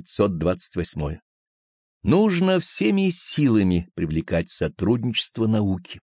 528. Нужно всеми силами привлекать сотрудничество науки.